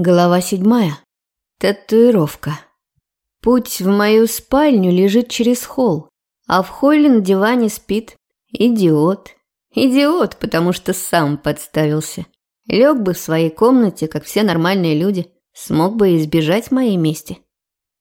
Глава седьмая. Татуировка. Путь в мою спальню лежит через холл, а в холле на диване спит идиот. Идиот, потому что сам подставился. Лег бы в своей комнате, как все нормальные люди, смог бы избежать моей мести.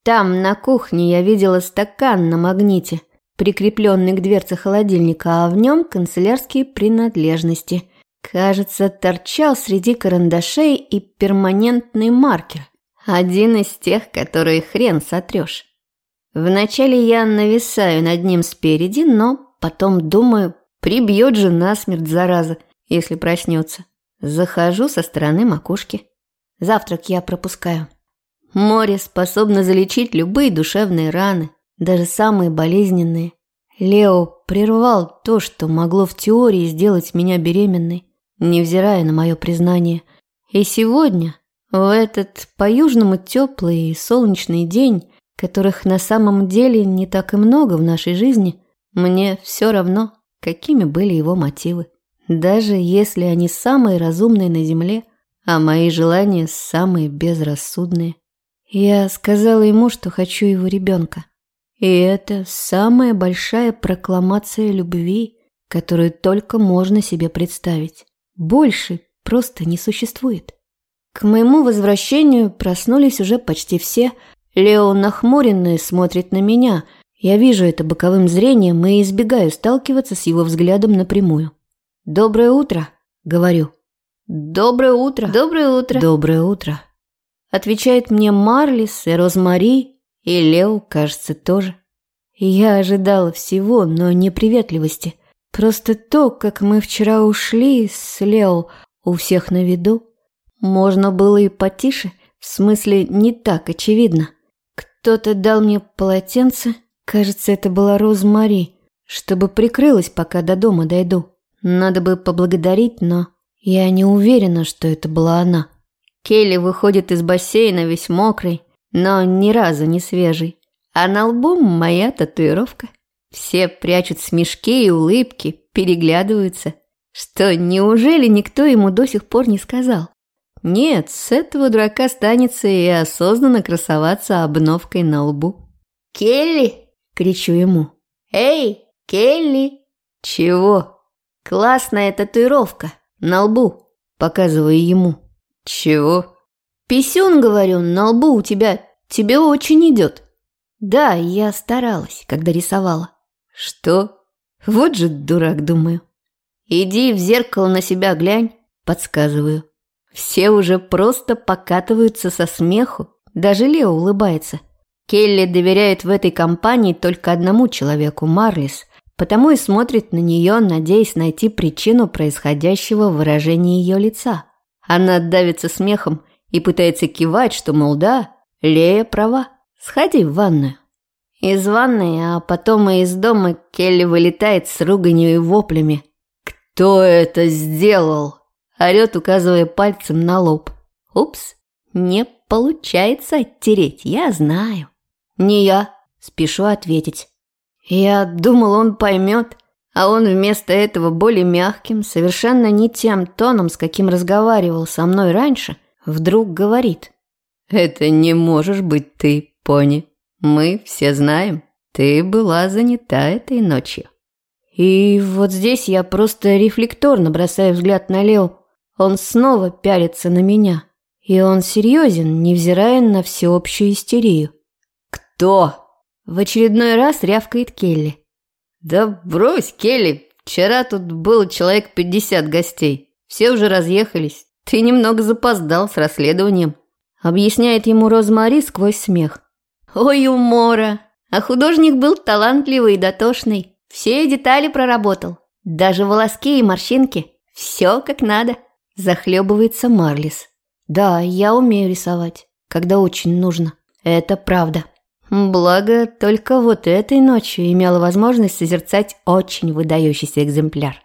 Там, на кухне, я видела стакан на магните, прикрепленный к дверце холодильника, а в нем канцелярские принадлежности – Кажется, торчал среди карандашей и перманентный маркер. Один из тех, которые хрен сотрешь. Вначале я нависаю над ним спереди, но потом думаю, прибьет же насмерть, зараза, если проснется. Захожу со стороны макушки. Завтрак я пропускаю. Море способно залечить любые душевные раны, даже самые болезненные. Лео прервал то, что могло в теории сделать меня беременной невзирая на мое признание. И сегодня, в этот по-южному теплый и солнечный день, которых на самом деле не так и много в нашей жизни, мне все равно, какими были его мотивы. Даже если они самые разумные на земле, а мои желания самые безрассудные. Я сказала ему, что хочу его ребенка. И это самая большая прокламация любви, которую только можно себе представить. Больше просто не существует. К моему возвращению проснулись уже почти все. Лео нахмуренный смотрит на меня. Я вижу это боковым зрением и избегаю сталкиваться с его взглядом напрямую. «Доброе утро», — говорю. «Доброе утро». «Доброе утро». «Доброе утро». Отвечает мне Марлис и Розмари, и Лео, кажется, тоже. Я ожидала всего, но не приветливости — Просто то, как мы вчера ушли с Лео у всех на виду, можно было и потише, в смысле не так очевидно. Кто-то дал мне полотенце, кажется, это была Розмари, чтобы прикрылась, пока до дома дойду. Надо бы поблагодарить, но я не уверена, что это была она. Келли выходит из бассейна весь мокрый, но ни разу не свежий. А на лбу моя татуировка. Все прячут смешки и улыбки, переглядываются. Что, неужели никто ему до сих пор не сказал? Нет, с этого дурака станется и осознанно красоваться обновкой на лбу. «Келли!» – кричу ему. «Эй, Келли!» «Чего?» «Классная татуировка на лбу», – показываю ему. «Чего?» «Писюн, говорю, на лбу у тебя. Тебе очень идет». Да, я старалась, когда рисовала. «Что? Вот же дурак, думаю. Иди в зеркало на себя глянь», – подсказываю. Все уже просто покатываются со смеху, даже Лео улыбается. Келли доверяет в этой компании только одному человеку, Марлис, потому и смотрит на нее, надеясь найти причину происходящего в выражении ее лица. Она давится смехом и пытается кивать, что, мол, да, Лея права, сходи в ванную. Из ванной, а потом и из дома Келли вылетает с руганью и воплями. «Кто это сделал?» Орет, указывая пальцем на лоб. «Упс, не получается оттереть, я знаю». «Не я», спешу ответить. Я думал, он поймет, а он вместо этого более мягким, совершенно не тем тоном, с каким разговаривал со мной раньше, вдруг говорит. «Это не можешь быть ты, пони». Мы все знаем, ты была занята этой ночью. И вот здесь я просто рефлекторно бросаю взгляд на Лео. Он снова пялится на меня. И он серьезен, невзирая на всеобщую истерию. «Кто?» В очередной раз рявкает Келли. «Да брось, Келли, вчера тут было человек пятьдесят гостей. Все уже разъехались. Ты немного запоздал с расследованием», объясняет ему Розмари сквозь смех. Ой, умора. А художник был талантливый и дотошный. Все детали проработал. Даже волоски и морщинки. Все как надо. Захлебывается Марлис. Да, я умею рисовать, когда очень нужно. Это правда. Благо, только вот этой ночью имела возможность созерцать очень выдающийся экземпляр.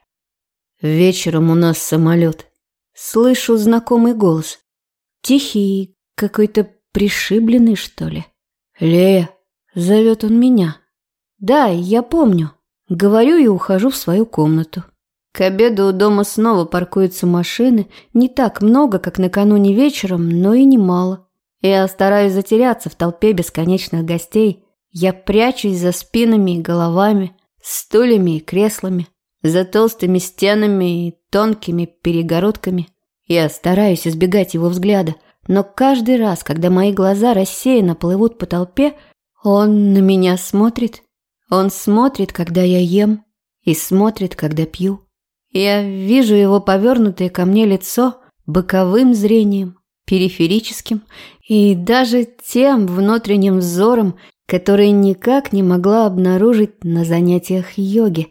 Вечером у нас самолет. Слышу знакомый голос. Тихий, какой-то пришибленный, что ли. «Лея!» – зовет он меня. «Да, я помню». Говорю и ухожу в свою комнату. К обеду у дома снова паркуются машины, не так много, как накануне вечером, но и немало. Я стараюсь затеряться в толпе бесконечных гостей. Я прячусь за спинами и головами, стульями и креслами, за толстыми стенами и тонкими перегородками. Я стараюсь избегать его взгляда, но каждый раз, когда мои глаза рассеянно плывут по толпе, он на меня смотрит. Он смотрит, когда я ем, и смотрит, когда пью. Я вижу его повернутое ко мне лицо боковым зрением, периферическим и даже тем внутренним взором, который никак не могла обнаружить на занятиях йоги.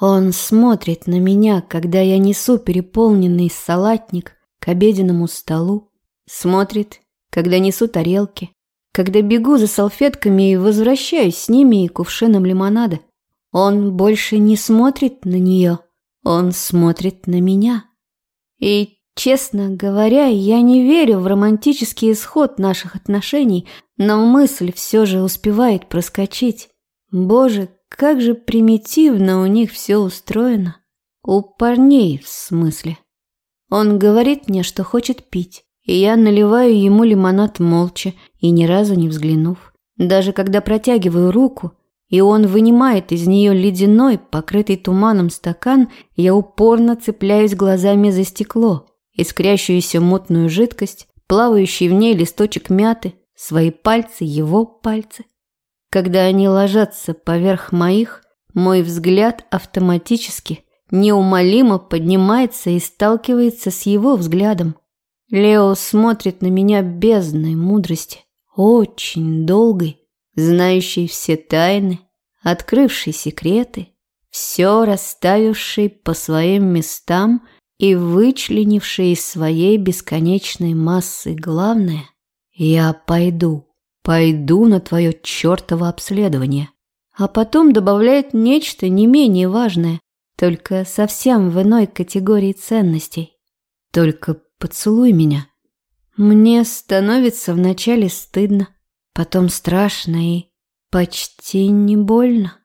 Он смотрит на меня, когда я несу переполненный салатник к обеденному столу, смотрит, когда несу тарелки, когда бегу за салфетками и возвращаюсь с ними и кувшином лимонада. Он больше не смотрит на нее, он смотрит на меня. И, честно говоря, я не верю в романтический исход наших отношений, но мысль все же успевает проскочить. Боже, как же примитивно у них все устроено. У парней, в смысле. Он говорит мне, что хочет пить, и я наливаю ему лимонад молча и ни разу не взглянув. Даже когда протягиваю руку, и он вынимает из нее ледяной, покрытый туманом стакан, я упорно цепляюсь глазами за стекло, искрящуюся мутную жидкость, плавающий в ней листочек мяты, свои пальцы, его пальцы. Когда они ложатся поверх моих, мой взгляд автоматически, неумолимо поднимается и сталкивается с его взглядом. Лео смотрит на меня бездной мудрости, очень долгой, знающий все тайны, открывший секреты, все расставивший по своим местам и вычленивший из своей бесконечной массы главное, я пойду, пойду на твое чертово обследование. А потом добавляет нечто не менее важное, только совсем в иной категории ценностей. Только поцелуй меня. Мне становится вначале стыдно, Потом страшно и почти не больно.